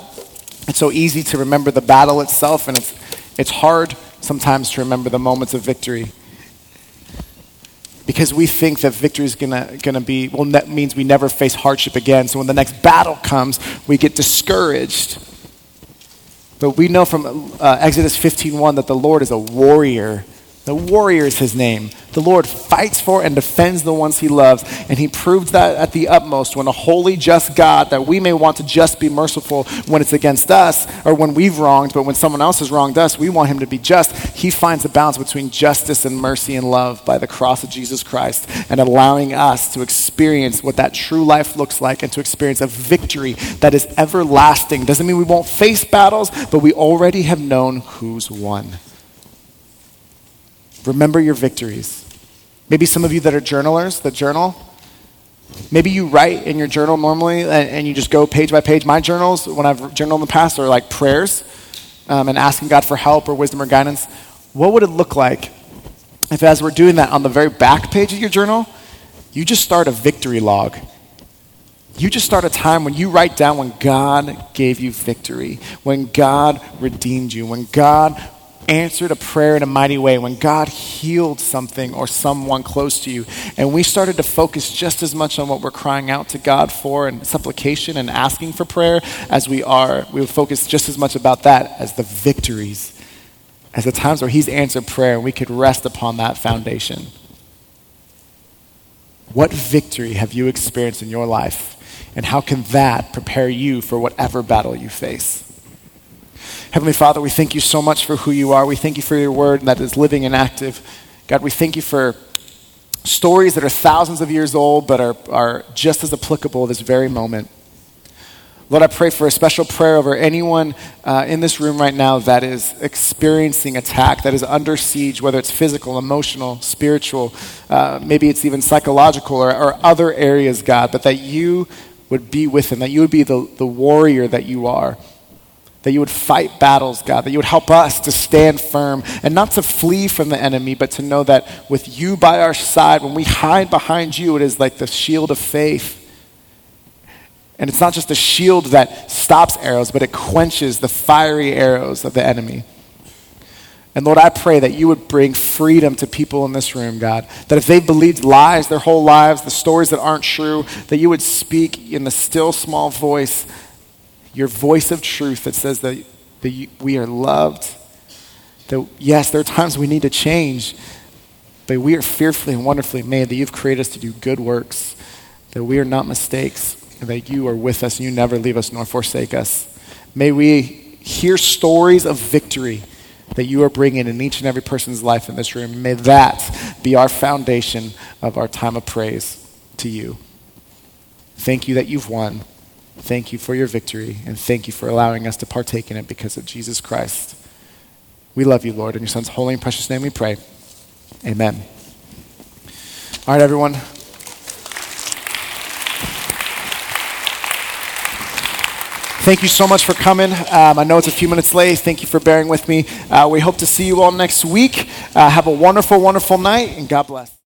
it's so easy to remember the battle itself, and it's, it's hard sometimes to remember the moments of victory because we think that victory is gonna, gonna be, well, that means we never face hardship again. So when the next battle comes, we get discouraged. But we know from uh, Exodus 15.1 that the Lord is a warrior the warrior is his name. The Lord fights for and defends the ones he loves, and he proved that at the utmost when a holy, just God, that we may want to just be merciful when it's against us or when we've wronged, but when someone else has wronged us, we want him to be just. He finds a balance between justice and mercy and love by the cross of Jesus Christ and allowing us to experience what that true life looks like and to experience a victory that is everlasting. Doesn't mean we won't face battles, but we already have known who's won. Remember your victories. Maybe some of you that are journalers, that journal, maybe you write in your journal normally and, and, you just go page by page. My journals, when I've journaled in the past, are like prayers um, and asking God for help or wisdom or guidance. What would it look like if, as we're doing that, on the very back page of your journal, you just start a victory log? You just start a time when you write down when God gave you victory, when God redeemed you, when God answered a prayer in a mighty way, when God healed something or someone close to you, and we started to focus just as much on what we're crying out to God for and supplication and asking for prayer as we are, we would focus just as much about that as the victories, as the times where He's answered prayer, and we could rest upon that foundation. What victory have you experienced in your life? And how can that prepare you for whatever battle you face? Heavenly Father, we thank you so much for who you are. We thank you for your word that is living and active. God, we thank you for stories that are thousands of years old but are, are just as applicable this very moment. Lord, I pray for a special prayer over anyone uh, in this room right now that is experiencing attack, that is under siege, whether it's physical, emotional, spiritual, uh, maybe it's even psychological or, or, other areas, God, but that you would be with them, that you would be the, the warrior that you are that you would fight battles, God, that you would help us to stand firm and not to flee from the enemy, but to know that with you by our side, when we hide behind you, it is like the shield of faith. And it's not just a shield that stops arrows, but it quenches the fiery arrows of the enemy. And Lord, I pray that you would bring freedom to people in this room, God. That if they've believed lies their whole lives, the stories that aren't true, that you would speak in the still small voice your voice of truth that says that, that we are loved. That, yes, there are times we need to change, but we are fearfully and wonderfully made, that you've created us to do good works, that we are not mistakes, and that you are with us and you never leave us nor forsake us. May we hear stories of victory that you are bringing in each and every person's life in this room. May that be our foundation of our time of praise to you. Thank you that you've won. Thank you for your victory, and thank you for allowing us to partake in it because of Jesus Christ. We love you, Lord. In your Son's holy and precious name we pray. Amen. All right, everyone. Thank you so much for coming. Um, I know it's a few minutes late. Thank you for bearing with me. Uh, we hope to see you all next week. Uh, have a wonderful, wonderful night, and God bless.